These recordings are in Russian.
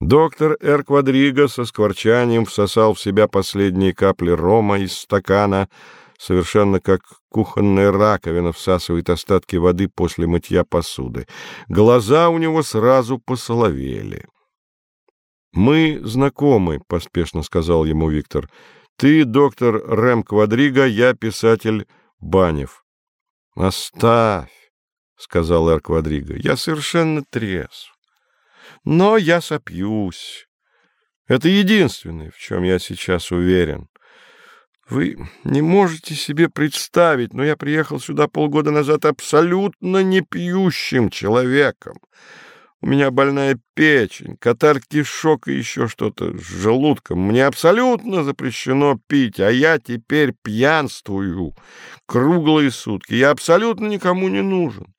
Доктор Эр Квадриго со скворчанием всосал в себя последние капли рома из стакана, совершенно как кухонная раковина всасывает остатки воды после мытья посуды. Глаза у него сразу посоловели. «Мы знакомы», — поспешно сказал ему Виктор. «Ты доктор Рэм Квадриго, я писатель Банев». «Оставь», — сказал Эр Квадриго, — «я совершенно трезв. Но я сопьюсь. Это единственное, в чем я сейчас уверен. Вы не можете себе представить, но я приехал сюда полгода назад абсолютно не пьющим человеком. У меня больная печень, катар кишок и еще что-то с желудком. Мне абсолютно запрещено пить, а я теперь пьянствую круглые сутки. Я абсолютно никому не нужен.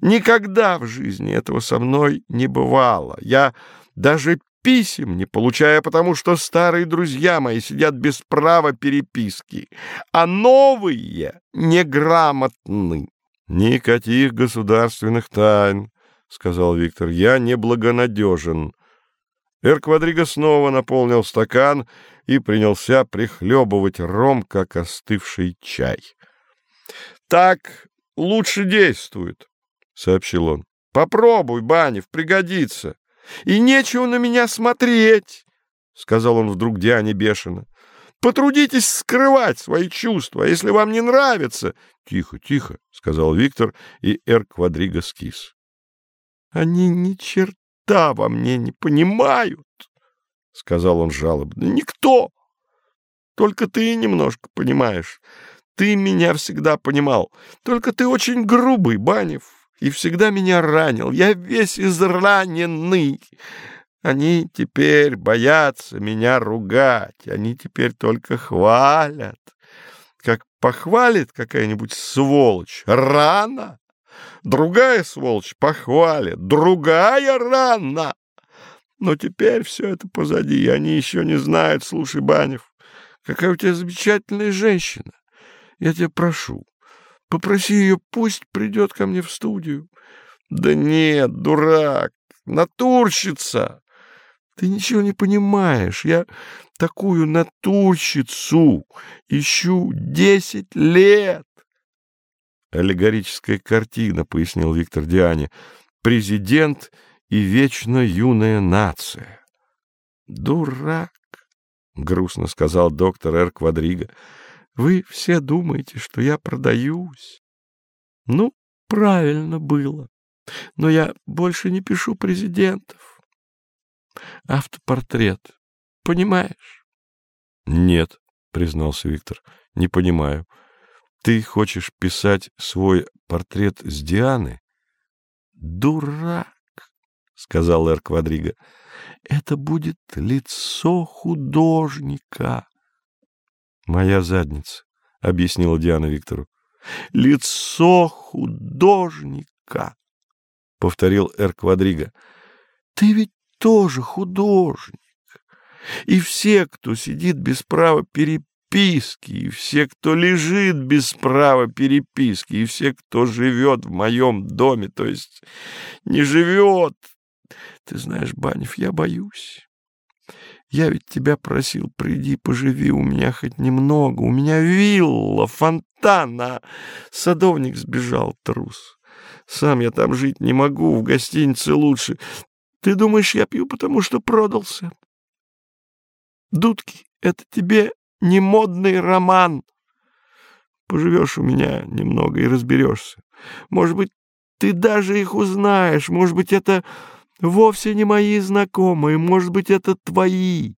Никогда в жизни этого со мной не бывало. Я даже писем не получаю, потому что старые друзья мои сидят без права переписки, а новые неграмотны. Никаких государственных тайн, — сказал Виктор, — я неблагонадежен. Эр Квадриго снова наполнил стакан и принялся прихлебывать ром, как остывший чай. — Так лучше действует, — сообщил он. — Попробуй, Банев, пригодится. И нечего на меня смотреть, — сказал он вдруг Диане бешено. — Потрудитесь скрывать свои чувства, а если вам не нравится... — Тихо, тихо, — сказал Виктор, и Эр Квадриго скис. — Они ни черта во мне не понимают, — сказал он жалобно. — Никто! Только ты немножко понимаешь. Ты меня всегда понимал. Только ты очень грубый, Банев и всегда меня ранил. Я весь израненный. Они теперь боятся меня ругать. Они теперь только хвалят. Как похвалит какая-нибудь сволочь, рано. Другая сволочь похвалит, другая рано. Но теперь все это позади, они еще не знают. Слушай, Банев, какая у тебя замечательная женщина. Я тебя прошу, Попроси ее, пусть придет ко мне в студию. Да нет, дурак, натурщица. Ты ничего не понимаешь. Я такую натурщицу ищу десять лет. Аллегорическая картина, пояснил Виктор Диане. Президент и вечно юная нация. Дурак, грустно сказал доктор Эр Квадриго. Вы все думаете, что я продаюсь. Ну, правильно было. Но я больше не пишу президентов. Автопортрет. Понимаешь? Нет, признался Виктор. Не понимаю. Ты хочешь писать свой портрет с Дианы? Дурак, сказал Эр Квадриго. Это будет лицо художника. Моя задница, — объяснила Диана Виктору. — Лицо художника, — повторил Эр Квадриго. — Ты ведь тоже художник. И все, кто сидит без права переписки, и все, кто лежит без права переписки, и все, кто живет в моем доме, то есть не живет. Ты знаешь, Банев, я боюсь. Я ведь тебя просил, приди, поживи у меня хоть немного. У меня вилла, фонтан, а садовник сбежал, трус. Сам я там жить не могу, в гостинице лучше. Ты думаешь, я пью, потому что продался? Дудки, это тебе не модный роман. Поживешь у меня немного и разберешься. Может быть, ты даже их узнаешь. Может быть, это вовсе не мои знакомые, может быть, это твои.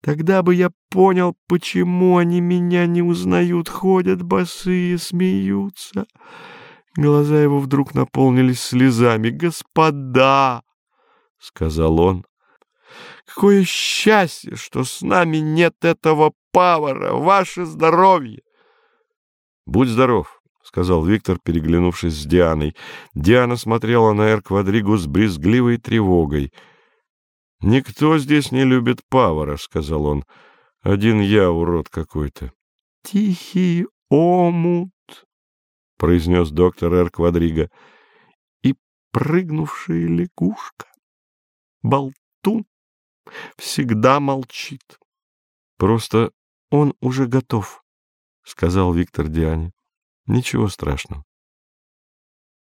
Тогда бы я понял, почему они меня не узнают, ходят босые, смеются. Глаза его вдруг наполнились слезами. «Господа!» — сказал он. «Какое счастье, что с нами нет этого павара! Ваше здоровье!» «Будь здоров!» — сказал Виктор, переглянувшись с Дианой. Диана смотрела на Эр Квадригу с брезгливой тревогой. — Никто здесь не любит Павара, — сказал он. — Один я, урод какой-то. — Тихий омут, — произнес доктор Эр Квадриго, — и прыгнувшая лягушка. Болтун. всегда молчит. Просто он уже готов, — сказал Виктор Диане. Ничего страшного.